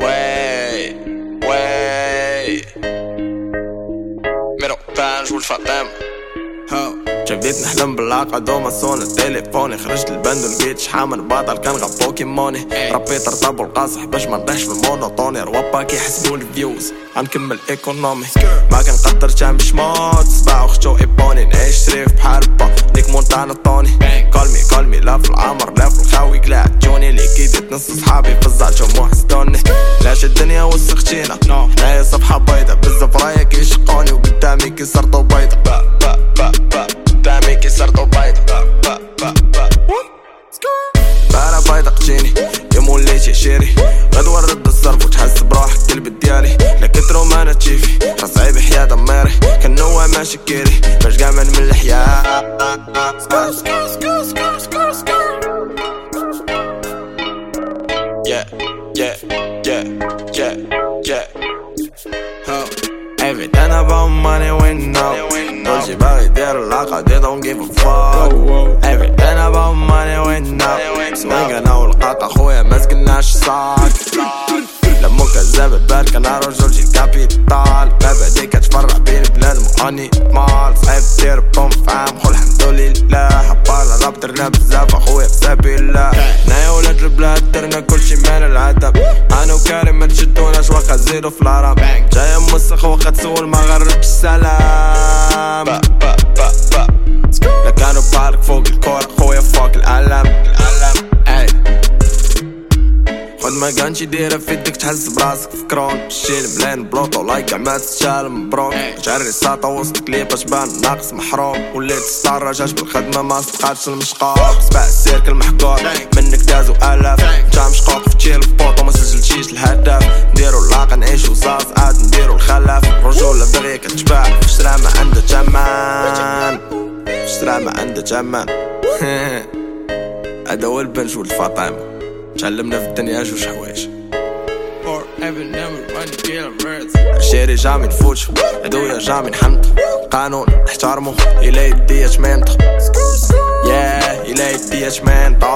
Ouais, ouais. Mais non, ben, je vous le fais. Ben. جبديت نحلم بالعلاقة دوما صون تليفوني. خرجت البند ولقيت شحال من بطل كان غا بوكيموني. ربيت رطب والقاصح باش ما نطيحش في المونوطوني روابا كيحسبوا الفيوز غنكمل ايكونومي ما كنقدر تعمل شموت صباع وختو إيبوني. نعيش شريف بحال با. ديك مونتانا طوني. كالمي كالمي لا في العمر لا في الخاوي كلاع جوني. اللي كيديت نص صحابي في الزعجة محسدوني لاش الدنيا وسختينا حنايا صفحة بيضة بزاف رايا كيشقوني وقدامي كيسرطو بيضة شيري غدوة نرد الصرف وتحس بروحك قلبي ديالي لا كترو ما أنا تشيفي خاصعي بحياة دميري كان نوع ماشي كيري باش كاع من الحياة Yeah, yeah, yeah, yeah, yeah. Huh. Everything about money went up. كلشي باغي يدير العلاقة they don't give a fuck. ما سكناش صاك. لمو كذاب البال كان رجل جي كابيتال دي كتفرع بين بلاد ماني مال صعيب دير بوم فام. قول الحمد لله. حبال راب درنا بزاف أخويا بسبيل الله نايا ولاد البلاد درنا كلشي مال العذاب أنا وكريم ما تشدوناش. واخا زيرو في العرب. جاي موسخ واخا تسول ما السلام با با لا كانوا بالك فوق الكورة خويا فوق خد ما كانش دايرة في يدك تحس براسك في كرون. شيل بلان بلوطو لايك عما تتشال مبروك جري ساطا وسط كليب باش بان ناقص محروم. وليت ستار جاش بالخدمة ما استقعدش المشقاق سبع السيرك المحكور منك دازو الاف جا مشقوق في تشيل بوطو ما سجلتيش الهدف. نديرو اللاقة نعيشو زاز عاد نديرو الخلف. رجولة دغيا كتباع فشرا ما عنده تمن فشرا ما عنده تمن هذا هو البنج والفاطمة. تعلمنا في الدنيا جوج حوايج الشيري جامي نفوتش عدويا جامي نحنط قانون نحترمو إلا يديا تمنطق ياه إلا يديا تمنطق